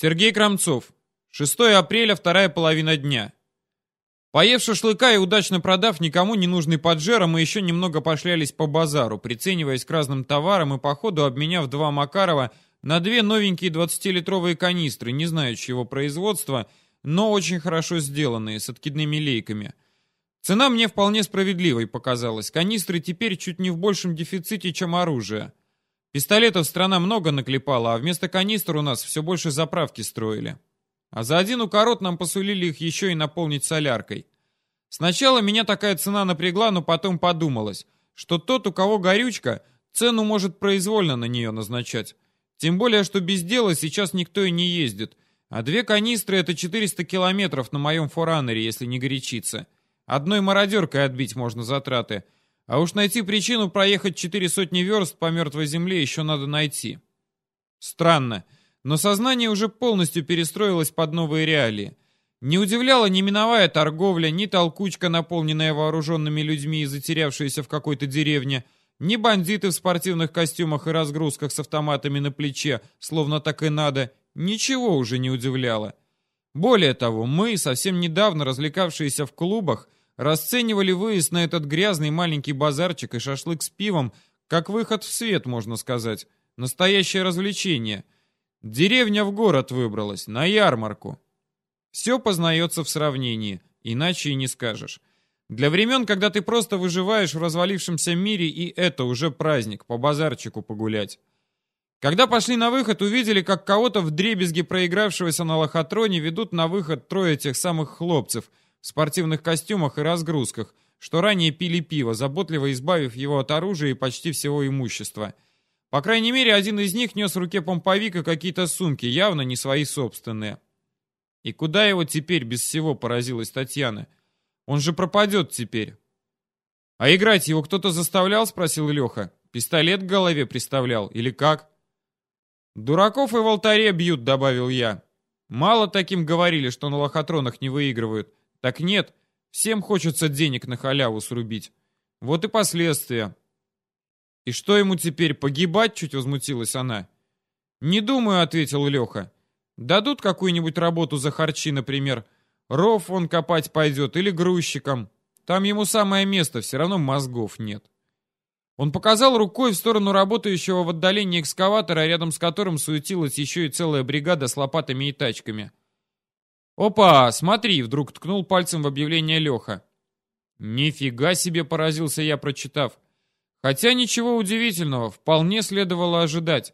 Сергей Крамцов. 6 апреля, вторая половина дня. Поев шашлыка и удачно продав никому не нужный поджера, мы еще немного пошлялись по базару, прицениваясь к разным товарам и по ходу обменяв два Макарова на две новенькие 20-литровые канистры, не знаю чьего производства, но очень хорошо сделанные, с откидными лейками. Цена мне вполне справедливой показалась. Канистры теперь чуть не в большем дефиците, чем оружие. Пистолетов страна много наклепала, а вместо канистр у нас все больше заправки строили. А за один укорот нам посулили их еще и наполнить соляркой. Сначала меня такая цена напрягла, но потом подумалось, что тот, у кого горючка, цену может произвольно на нее назначать. Тем более, что без дела сейчас никто и не ездит. А две канистры — это 400 километров на моем форанере, если не горячиться. Одной мародеркой отбить можно затраты — а уж найти причину проехать четыре сотни верст по мертвой земле еще надо найти. Странно, но сознание уже полностью перестроилось под новые реалии. Не удивляла ни миновая торговля, ни толкучка, наполненная вооруженными людьми и затерявшаяся в какой-то деревне, ни бандиты в спортивных костюмах и разгрузках с автоматами на плече, словно так и надо, ничего уже не удивляло. Более того, мы, совсем недавно развлекавшиеся в клубах, расценивали выезд на этот грязный маленький базарчик и шашлык с пивом как выход в свет, можно сказать. Настоящее развлечение. Деревня в город выбралась, на ярмарку. Все познается в сравнении, иначе и не скажешь. Для времен, когда ты просто выживаешь в развалившемся мире, и это уже праздник, по базарчику погулять. Когда пошли на выход, увидели, как кого-то в дребезге проигравшегося на лохотроне ведут на выход трое тех самых хлопцев – спортивных костюмах и разгрузках, что ранее пили пиво, заботливо избавив его от оружия и почти всего имущества. По крайней мере, один из них нес в руке помповика какие-то сумки, явно не свои собственные. И куда его теперь без всего поразилась Татьяна? Он же пропадет теперь. А играть его кто-то заставлял, спросил Леха. Пистолет к голове приставлял или как? Дураков и в алтаре бьют, добавил я. Мало таким говорили, что на лохотронах не выигрывают. Так нет, всем хочется денег на халяву срубить. Вот и последствия. И что ему теперь, погибать? Чуть возмутилась она. Не думаю, ответил Леха. Дадут какую-нибудь работу за харчи, например. Ров он копать пойдет или грузчиком. Там ему самое место, все равно мозгов нет. Он показал рукой в сторону работающего в отдалении экскаватора, рядом с которым суетилась еще и целая бригада с лопатами и тачками. «Опа, смотри!» — вдруг ткнул пальцем в объявление Леха. «Нифига себе!» — поразился я, прочитав. Хотя ничего удивительного, вполне следовало ожидать.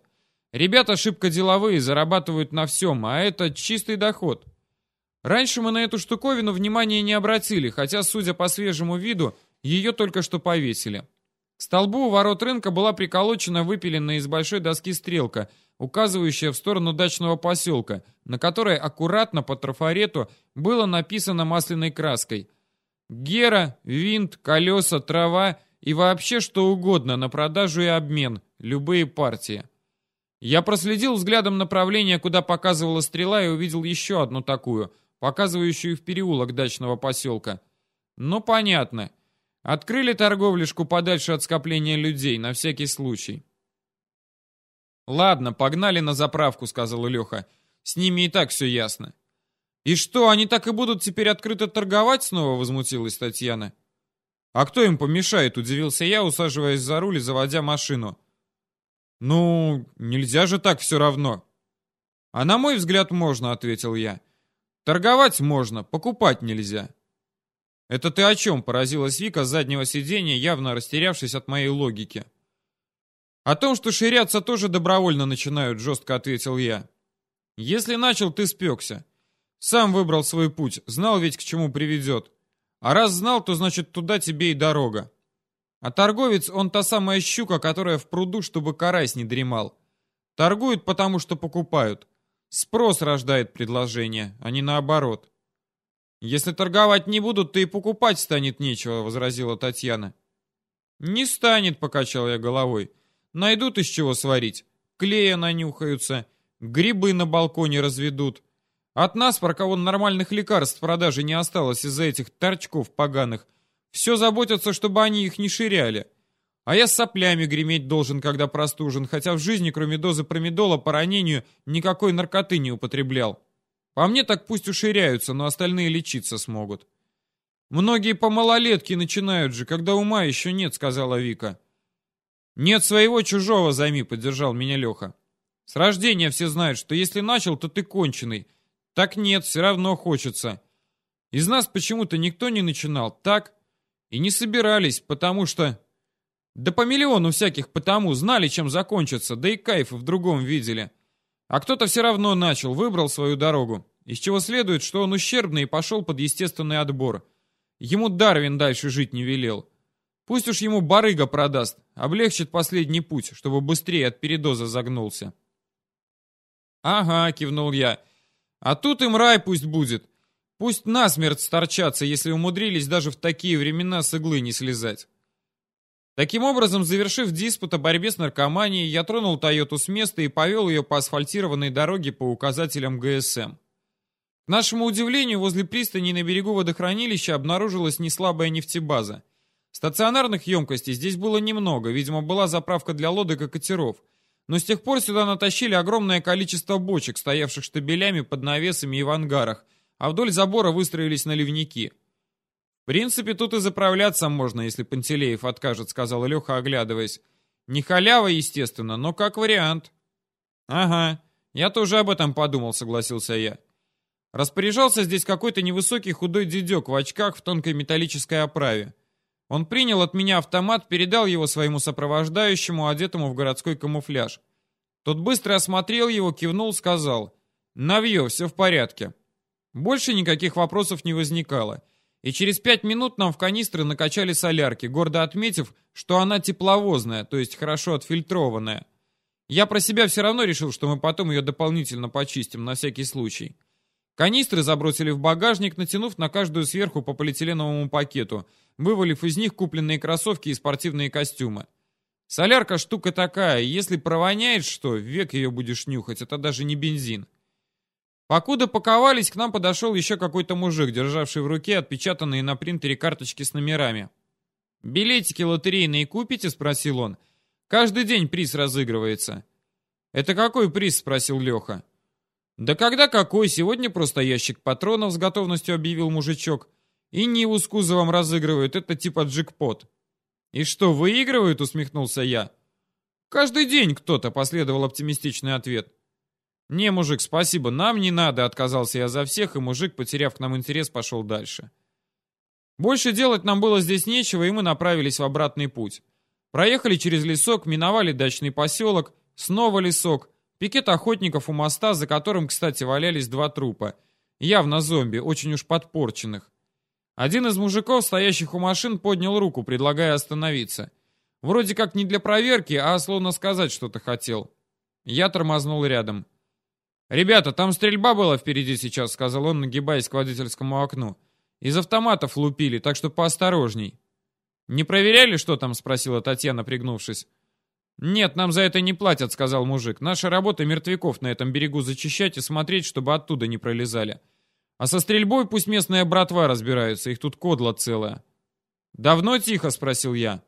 Ребята шибко деловые, зарабатывают на всем, а это чистый доход. Раньше мы на эту штуковину внимания не обратили, хотя, судя по свежему виду, ее только что повесили. К столбу у ворот рынка была приколочена выпиленная из большой доски стрелка — указывающая в сторону дачного поселка, на которой аккуратно по трафарету было написано масляной краской. Гера, винт, колеса, трава и вообще что угодно на продажу и обмен, любые партии. Я проследил взглядом направление, куда показывала стрела, и увидел еще одну такую, показывающую в переулок дачного поселка. Ну, понятно. Открыли торговлишку подальше от скопления людей, на всякий случай. «Ладно, погнали на заправку», — сказал Леха. «С ними и так все ясно». «И что, они так и будут теперь открыто торговать?» — снова возмутилась Татьяна. «А кто им помешает?» — удивился я, усаживаясь за руль и заводя машину. «Ну, нельзя же так все равно». «А на мой взгляд, можно», — ответил я. «Торговать можно, покупать нельзя». «Это ты о чем?» — поразилась Вика с заднего сиденья, явно растерявшись от моей логики. «О том, что ширяться тоже добровольно начинают», — жестко ответил я. «Если начал, ты спекся. Сам выбрал свой путь, знал ведь, к чему приведет. А раз знал, то значит туда тебе и дорога. А торговец, он та самая щука, которая в пруду, чтобы карась не дремал. Торгуют, потому что покупают. Спрос рождает предложение, а не наоборот». «Если торговать не будут, то и покупать станет нечего», — возразила Татьяна. «Не станет», — покачал я головой. Найдут из чего сварить. Клея нанюхаются, грибы на балконе разведут. От нас, про кого нормальных лекарств в продаже не осталось из-за этих торчков поганых, все заботятся, чтобы они их не ширяли. А я с соплями греметь должен, когда простужен, хотя в жизни, кроме дозы промедола по ранению, никакой наркоты не употреблял. По мне так пусть уширяются, но остальные лечиться смогут. Многие по малолетке начинают же, когда ума еще нет, сказала Вика. Нет своего чужого займи, поддержал меня Леха. С рождения все знают, что если начал, то ты конченый. Так нет, все равно хочется. Из нас почему-то никто не начинал, так? И не собирались, потому что... Да по миллиону всяких потому, знали, чем закончится, да и кайфы в другом видели. А кто-то все равно начал, выбрал свою дорогу. Из чего следует, что он ущербный и пошел под естественный отбор. Ему Дарвин дальше жить не велел. Пусть уж ему барыга продаст, облегчит последний путь, чтобы быстрее от передоза загнулся. «Ага», — кивнул я. «А тут им рай пусть будет. Пусть насмерть сторчатся, если умудрились даже в такие времена с иглы не слезать». Таким образом, завершив диспут о борьбе с наркоманией, я тронул Тойоту с места и повел ее по асфальтированной дороге по указателям ГСМ. К нашему удивлению, возле пристани на берегу водохранилища обнаружилась неслабая нефтебаза. Стационарных емкостей здесь было немного, видимо, была заправка для лодок и катеров. Но с тех пор сюда натащили огромное количество бочек, стоявших штабелями под навесами и в ангарах, а вдоль забора выстроились наливники. «В принципе, тут и заправляться можно, если Пантелеев откажет», — сказал Леха, оглядываясь. «Не халява, естественно, но как вариант». «Ага, я тоже об этом подумал», — согласился я. Распоряжался здесь какой-то невысокий худой дедек в очках в тонкой металлической оправе. Он принял от меня автомат, передал его своему сопровождающему, одетому в городской камуфляж. Тот быстро осмотрел его, кивнул, сказал «Навье, все в порядке». Больше никаких вопросов не возникало. И через пять минут нам в канистры накачали солярки, гордо отметив, что она тепловозная, то есть хорошо отфильтрованная. Я про себя все равно решил, что мы потом ее дополнительно почистим, на всякий случай. Канистры забросили в багажник, натянув на каждую сверху по полиэтиленовому пакету, вывалив из них купленные кроссовки и спортивные костюмы. Солярка штука такая, если провоняет что, век ее будешь нюхать, это даже не бензин. Покуда паковались, к нам подошел еще какой-то мужик, державший в руке отпечатанные на принтере карточки с номерами. «Билетики лотерейные купите?» — спросил он. «Каждый день приз разыгрывается». «Это какой приз?» — спросил Леха. «Да когда какой? Сегодня просто ящик патронов с готовностью объявил мужичок. И Ниву с кузовом разыгрывают, это типа джекпот». «И что, выигрывают?» — усмехнулся я. «Каждый день кто-то», — последовал оптимистичный ответ. «Не, мужик, спасибо, нам не надо», — отказался я за всех, и мужик, потеряв к нам интерес, пошел дальше. Больше делать нам было здесь нечего, и мы направились в обратный путь. Проехали через лесок, миновали дачный поселок, снова лесок, Пикет охотников у моста, за которым, кстати, валялись два трупа. Явно зомби, очень уж подпорченных. Один из мужиков, стоящих у машин, поднял руку, предлагая остановиться. Вроде как не для проверки, а словно сказать что-то хотел. Я тормознул рядом. «Ребята, там стрельба была впереди сейчас», — сказал он, нагибаясь к водительскому окну. «Из автоматов лупили, так что поосторожней». «Не проверяли, что там?» — спросила Татьяна, пригнувшись. «Нет, нам за это не платят», — сказал мужик. «Наша работа мертвяков на этом берегу зачищать и смотреть, чтобы оттуда не пролезали. А со стрельбой пусть местная братва разбираются, их тут кодла целая». «Давно тихо?» — спросил я.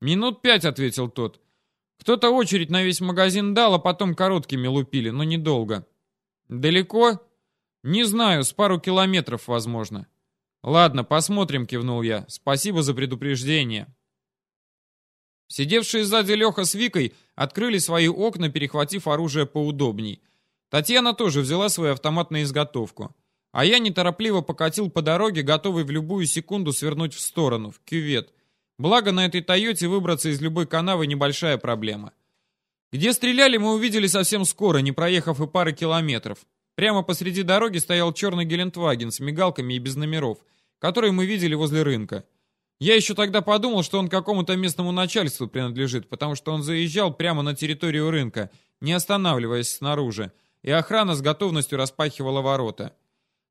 «Минут пять», — ответил тот. «Кто-то очередь на весь магазин дал, а потом короткими лупили, но недолго». «Далеко?» «Не знаю, с пару километров, возможно». «Ладно, посмотрим», — кивнул я. «Спасибо за предупреждение». Сидевшие сзади Леха с Викой открыли свои окна, перехватив оружие поудобней. Татьяна тоже взяла свой автомат на изготовку. А я неторопливо покатил по дороге, готовый в любую секунду свернуть в сторону, в кювет. Благо на этой Тойоте выбраться из любой канавы небольшая проблема. Где стреляли, мы увидели совсем скоро, не проехав и пары километров. Прямо посреди дороги стоял черный Гелендваген с мигалками и без номеров, который мы видели возле рынка. Я еще тогда подумал, что он какому-то местному начальству принадлежит, потому что он заезжал прямо на территорию рынка, не останавливаясь снаружи, и охрана с готовностью распахивала ворота.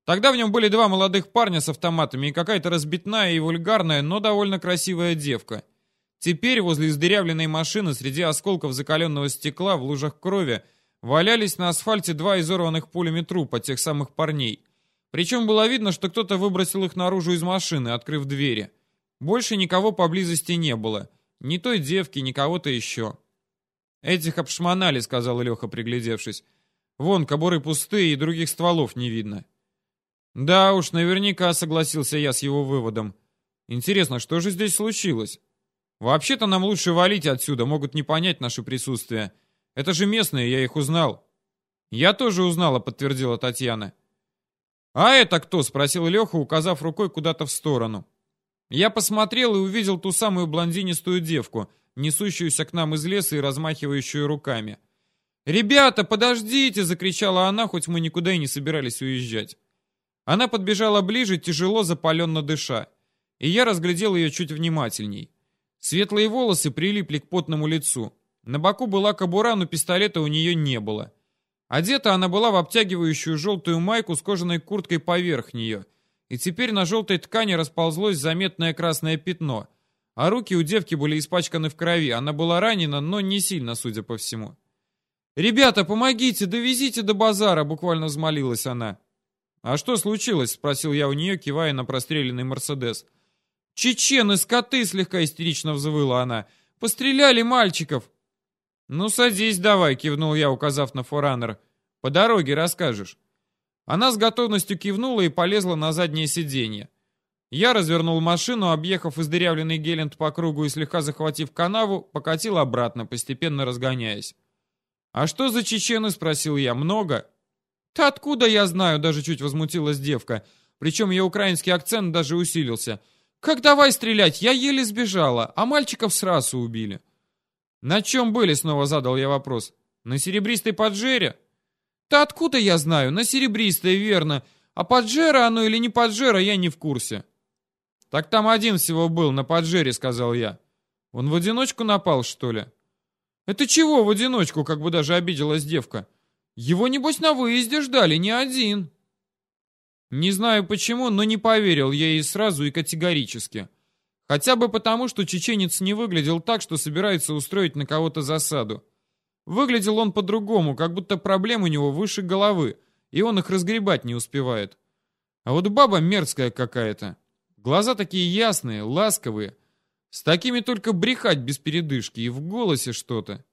Тогда в нем были два молодых парня с автоматами и какая-то разбитная и вульгарная, но довольно красивая девка. Теперь возле издырявленной машины среди осколков закаленного стекла в лужах крови валялись на асфальте два изорванных пулями трупа тех самых парней. Причем было видно, что кто-то выбросил их наружу из машины, открыв двери. Больше никого поблизости не было. Ни той девки, ни кого-то еще. «Этих обшмонали», — сказал Леха, приглядевшись. «Вон, кобуры пустые и других стволов не видно». «Да уж, наверняка», — согласился я с его выводом. «Интересно, что же здесь случилось? Вообще-то нам лучше валить отсюда, могут не понять наше присутствие. Это же местные, я их узнал». «Я тоже узнала», — подтвердила Татьяна. «А это кто?» — спросил Леха, указав рукой куда-то в сторону. Я посмотрел и увидел ту самую блондинистую девку — несущуюся к нам из леса и размахивающую руками. «Ребята, подождите!» — закричала она, хоть мы никуда и не собирались уезжать. Она подбежала ближе, тяжело запаленно дыша, и я разглядел ее чуть внимательней. Светлые волосы прилипли к потному лицу. На боку была кобура, но пистолета у нее не было. Одета она была в обтягивающую желтую майку с кожаной курткой поверх нее, и теперь на желтой ткани расползлось заметное красное пятно, а руки у девки были испачканы в крови. Она была ранена, но не сильно, судя по всему. «Ребята, помогите, довезите до базара!» — буквально взмолилась она. «А что случилось?» — спросил я у нее, кивая на простреленный Мерседес. «Чечены, скоты!» — слегка истерично взвыла она. «Постреляли мальчиков!» «Ну, садись давай!» — кивнул я, указав на форанер. «По дороге расскажешь». Она с готовностью кивнула и полезла на заднее сиденье. Я развернул машину, объехав издырявленный Гелент по кругу и слегка захватив канаву, покатил обратно, постепенно разгоняясь. «А что за чечены?» — спросил я. «Много?» «Да откуда я знаю?» — даже чуть возмутилась девка. Причем ее украинский акцент даже усилился. «Как давай стрелять? Я еле сбежала, а мальчиков сразу убили». «На чем были?» — снова задал я вопрос. «На серебристой поджере?» «Да откуда я знаю? На серебристой, верно. А поджера оно или не поджера, я не в курсе». «Так там один всего был, на поджере», — сказал я. «Он в одиночку напал, что ли?» «Это чего в одиночку?» — как бы даже обиделась девка. «Его, небось, на выезде ждали, не один». Не знаю почему, но не поверил я ей сразу и категорически. Хотя бы потому, что чеченец не выглядел так, что собирается устроить на кого-то засаду. Выглядел он по-другому, как будто проблем у него выше головы, и он их разгребать не успевает. А вот баба мерзкая какая-то. Глаза такие ясные, ласковые. С такими только брехать без передышки и в голосе что-то.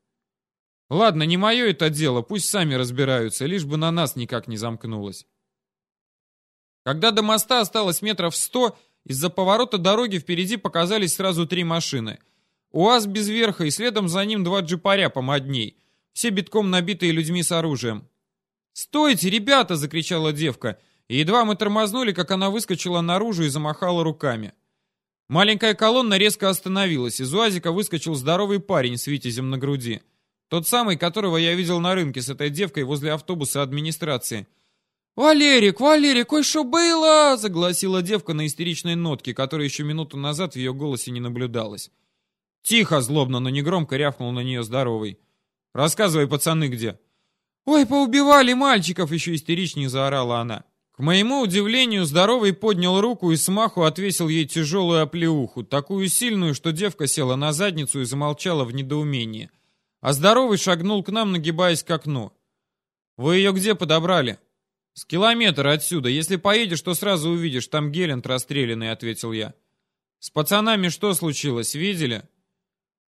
Ладно, не мое это дело, пусть сами разбираются, лишь бы на нас никак не замкнулось. Когда до моста осталось метров сто, из-за поворота дороги впереди показались сразу три машины. УАЗ без верха и следом за ним два джипаря помодней, все битком набитые людьми с оружием. «Стойте, ребята!» — закричала девка — и едва мы тормознули, как она выскочила наружу и замахала руками. Маленькая колонна резко остановилась. Из УАЗика выскочил здоровый парень с витязем на груди. Тот самый, которого я видел на рынке с этой девкой возле автобуса администрации. «Валерик, Валерик, ой, что было?» — загласила девка на истеричной нотке, которая еще минуту назад в ее голосе не наблюдалась. «Тихо!» — злобно, но негромко рявкнул на нее здоровый. «Рассказывай, пацаны, где?» «Ой, поубивали мальчиков!» — еще истеричнее заорала она. К моему удивлению, здоровый поднял руку и смаху отвесил ей тяжелую оплеуху, такую сильную, что девка села на задницу и замолчала в недоумении. А здоровый шагнул к нам, нагибаясь к окну. «Вы ее где подобрали?» «С километра отсюда. Если поедешь, то сразу увидишь. Там Гелент расстрелянный», — ответил я. «С пацанами что случилось? Видели?»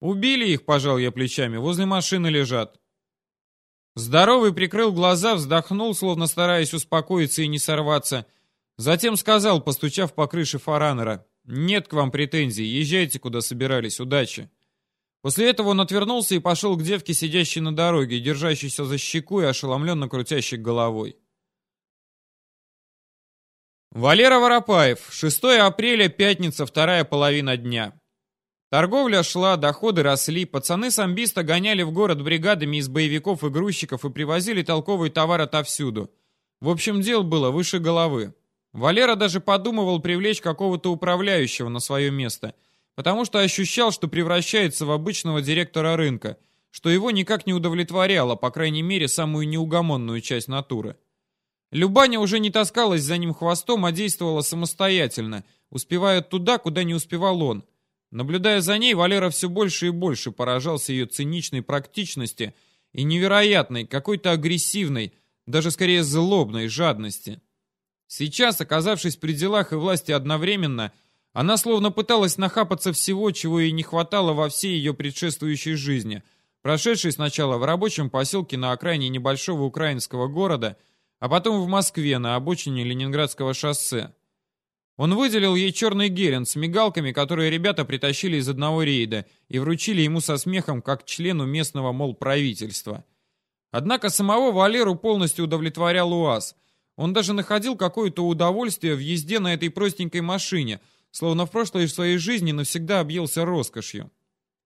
«Убили их», — пожал я плечами. «Возле машины лежат». Здоровый прикрыл глаза, вздохнул, словно стараясь успокоиться и не сорваться. Затем сказал, постучав по крыше фаранера, «Нет к вам претензий, езжайте, куда собирались, удачи». После этого он отвернулся и пошел к девке, сидящей на дороге, держащейся за щеку и ошеломленно крутящей головой. Валера Воропаев, 6 апреля, пятница, вторая половина дня. Торговля шла, доходы росли, пацаны-самбиста гоняли в город бригадами из боевиков и грузчиков и привозили толковый товар отовсюду. В общем, дел было выше головы. Валера даже подумывал привлечь какого-то управляющего на свое место, потому что ощущал, что превращается в обычного директора рынка, что его никак не удовлетворяло, по крайней мере, самую неугомонную часть натуры. Любаня уже не таскалась за ним хвостом, а действовала самостоятельно, успевая туда, куда не успевал он – Наблюдая за ней, Валера все больше и больше поражался ее циничной практичности и невероятной, какой-то агрессивной, даже скорее злобной жадности. Сейчас, оказавшись при делах и власти одновременно, Она словно пыталась нахапаться всего, чего ей не хватало во всей ее предшествующей жизни, прошедшей сначала в рабочем поселке на окраине небольшого украинского города, а потом в Москве на обочине Ленинградского шоссе. Он выделил ей черный герен с мигалками, которые ребята притащили из одного рейда, и вручили ему со смехом, как члену местного, мол, правительства. Однако самого Валеру полностью удовлетворял УАЗ. Он даже находил какое-то удовольствие в езде на этой простенькой машине, словно в прошлой своей жизни навсегда объелся роскошью.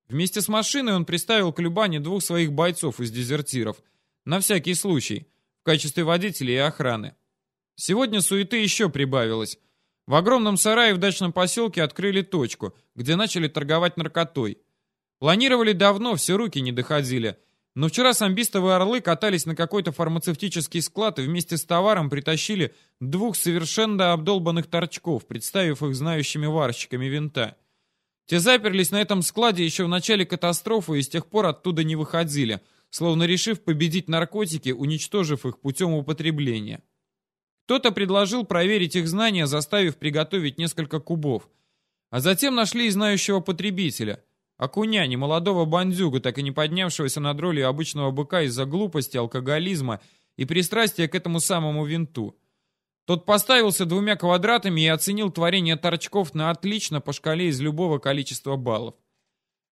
Вместе с машиной он приставил к Любане двух своих бойцов из дезертиров, на всякий случай, в качестве водителей и охраны. Сегодня суеты еще прибавилось. В огромном сарае в дачном поселке открыли точку, где начали торговать наркотой. Планировали давно, все руки не доходили. Но вчера самбистовые орлы катались на какой-то фармацевтический склад и вместе с товаром притащили двух совершенно обдолбанных торчков, представив их знающими варщиками винта. Те заперлись на этом складе еще в начале катастрофы и с тех пор оттуда не выходили, словно решив победить наркотики, уничтожив их путем употребления. Кто-то предложил проверить их знания, заставив приготовить несколько кубов. А затем нашли и знающего потребителя. Окуня, молодого бандюга, так и не поднявшегося над ролью обычного быка из-за глупости, алкоголизма и пристрастия к этому самому винту. Тот поставился двумя квадратами и оценил творение торчков на отлично по шкале из любого количества баллов.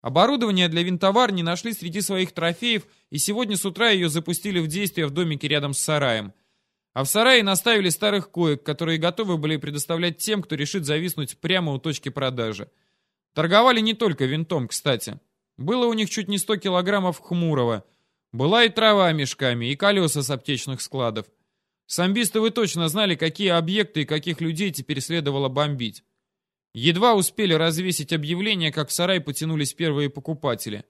Оборудование для винтоварни нашли среди своих трофеев, и сегодня с утра ее запустили в действие в домике рядом с сараем – а в сарае наставили старых коек, которые готовы были предоставлять тем, кто решит зависнуть прямо у точки продажи. Торговали не только винтом, кстати. Было у них чуть не 100 килограммов хмурого. Была и трава мешками, и колеса с аптечных складов. Самбисты вы точно знали, какие объекты и каких людей теперь следовало бомбить. Едва успели развесить объявление, как в сарай потянулись первые покупатели.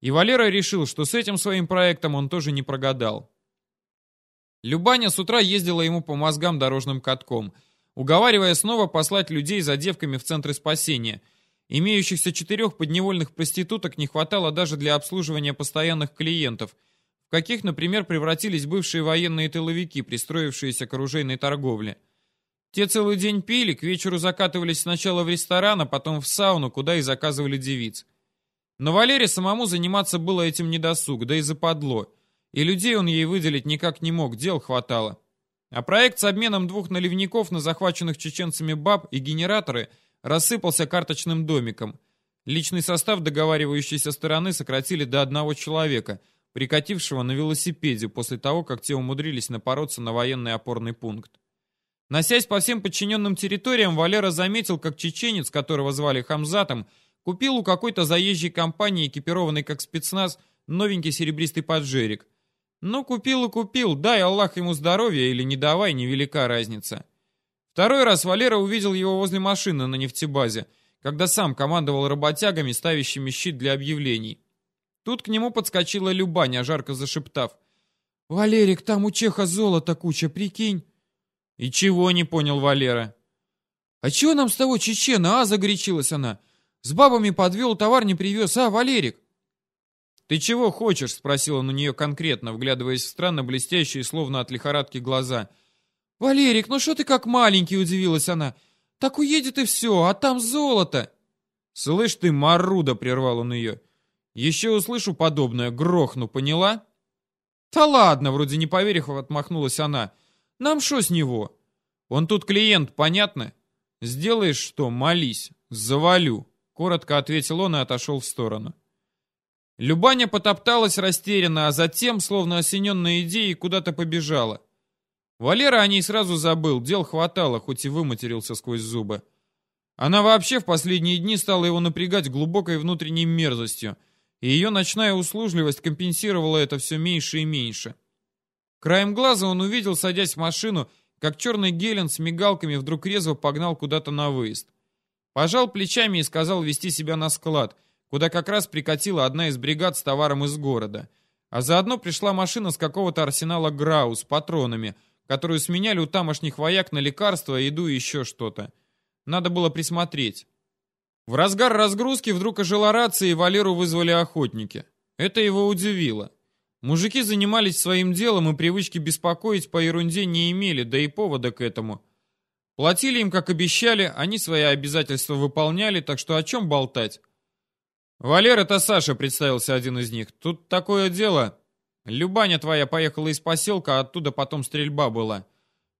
И Валера решил, что с этим своим проектом он тоже не прогадал. Любаня с утра ездила ему по мозгам дорожным катком, уговаривая снова послать людей за девками в центры спасения. Имеющихся четырех подневольных проституток не хватало даже для обслуживания постоянных клиентов, в каких, например, превратились бывшие военные тыловики, пристроившиеся к оружейной торговле. Те целый день пили, к вечеру закатывались сначала в ресторан, а потом в сауну, куда и заказывали девиц. Но Валере самому заниматься было этим недосуг, да и западло – и людей он ей выделить никак не мог, дел хватало. А проект с обменом двух наливников на захваченных чеченцами баб и генераторы рассыпался карточным домиком. Личный состав договаривающейся стороны сократили до одного человека, прикатившего на велосипеде после того, как те умудрились напороться на военный опорный пункт. Носясь по всем подчиненным территориям, Валера заметил, как чеченец, которого звали Хамзатом, купил у какой-то заезжей компании, экипированной как спецназ, новенький серебристый поджерик – ну, купил и купил, дай Аллах ему здоровья или не давай, невелика разница. Второй раз Валера увидел его возле машины на нефтебазе, когда сам командовал работягами, ставящими щит для объявлений. Тут к нему подскочила Любаня, жарко зашептав. «Валерик, там у Чеха золото куча, прикинь». «И чего?» — не понял Валера. «А чего нам с того чечена, а?» — загорячилась она. «С бабами подвел, товар не привез, а, Валерик?» «Ты чего хочешь?» — спросил он у нее конкретно, вглядываясь в странно блестящие, словно от лихорадки, глаза. «Валерик, ну что ты как маленький?» — удивилась она. «Так уедет и все, а там золото!» «Слышь ты, Маруда!» — прервал он ее. «Еще услышу подобное, грохну, поняла?» «Да ладно!» — вроде не поверив, отмахнулась она. «Нам что с него?» «Он тут клиент, понятно?» «Сделаешь что, молись, завалю!» Коротко ответил он и отошел в сторону. Любаня потопталась растерянно, а затем, словно осененная идеей, куда-то побежала. Валера о ней сразу забыл, дел хватало, хоть и выматерился сквозь зубы. Она вообще в последние дни стала его напрягать глубокой внутренней мерзостью, и ее ночная услужливость компенсировала это все меньше и меньше. Краем глаза он увидел, садясь в машину, как черный гелен с мигалками вдруг резво погнал куда-то на выезд. Пожал плечами и сказал вести себя на склад, куда как раз прикатила одна из бригад с товаром из города. А заодно пришла машина с какого-то арсенала Грау с патронами, которую сменяли у тамошних вояк на лекарства, еду и еще что-то. Надо было присмотреть. В разгар разгрузки вдруг ожила рация, и Валеру вызвали охотники. Это его удивило. Мужики занимались своим делом и привычки беспокоить по ерунде не имели, да и повода к этому. Платили им, как обещали, они свои обязательства выполняли, так что о чем болтать? «Валер, это Саша», — представился один из них. «Тут такое дело. Любаня твоя поехала из поселка, а оттуда потом стрельба была.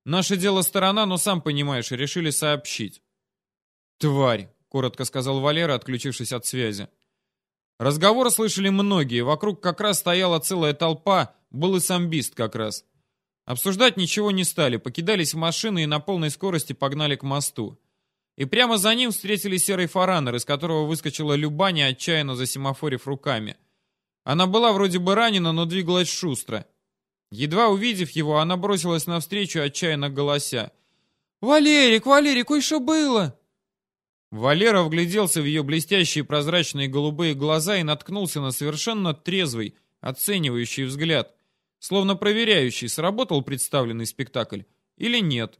Наше дело сторона, но сам понимаешь, решили сообщить». «Тварь», — коротко сказал Валера, отключившись от связи. Разговор слышали многие, вокруг как раз стояла целая толпа, был и самбист как раз. Обсуждать ничего не стали, покидались в машины и на полной скорости погнали к мосту. И прямо за ним встретили серый фаранер, из которого выскочила Любаня, отчаянно засемафорив руками. Она была вроде бы ранена, но двигалась шустро. Едва увидев его, она бросилась навстречу, отчаянно голося. «Валерик, Валерик, ой, что было?» Валера вгляделся в ее блестящие прозрачные голубые глаза и наткнулся на совершенно трезвый, оценивающий взгляд, словно проверяющий, сработал представленный спектакль или нет.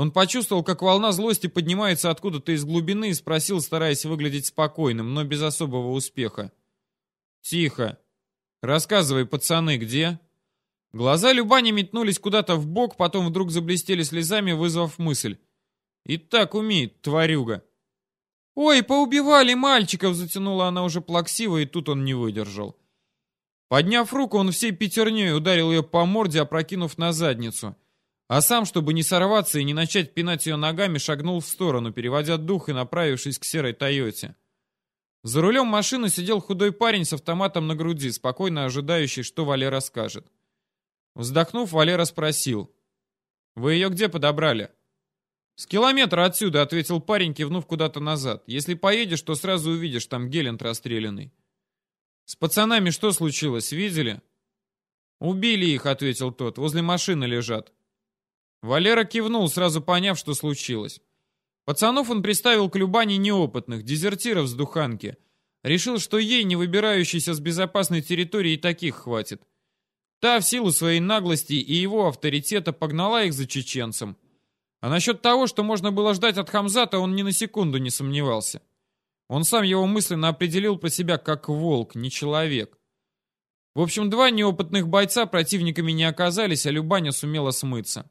Он почувствовал, как волна злости поднимается откуда-то из глубины и спросил, стараясь выглядеть спокойным, но без особого успеха. «Тихо. Рассказывай, пацаны, где?» Глаза Любани метнулись куда-то в бок, потом вдруг заблестели слезами, вызвав мысль. «И так умеет, тварюга!» «Ой, поубивали мальчиков!» — затянула она уже плаксиво, и тут он не выдержал. Подняв руку, он всей пятерней ударил ее по морде, опрокинув на задницу — а сам, чтобы не сорваться и не начать пинать ее ногами, шагнул в сторону, переводя дух и направившись к серой Тойоте. За рулем машины сидел худой парень с автоматом на груди, спокойно ожидающий, что Валера скажет. Вздохнув, Валера спросил. «Вы ее где подобрали?» «С километра отсюда», — ответил парень, кивнув куда-то назад. «Если поедешь, то сразу увидишь, там Гелент расстрелянный». «С пацанами что случилось, видели?» «Убили их», — ответил тот. «Возле машины лежат». Валера кивнул, сразу поняв, что случилось. Пацанов он приставил к Любани неопытных, дезертиров с духанки. Решил, что ей, не выбирающейся с безопасной территории, таких хватит. Та в силу своей наглости и его авторитета погнала их за чеченцем. А насчет того, что можно было ждать от Хамзата, он ни на секунду не сомневался. Он сам его мысленно определил про себя как волк, не человек. В общем, два неопытных бойца противниками не оказались, а Любаня сумела смыться.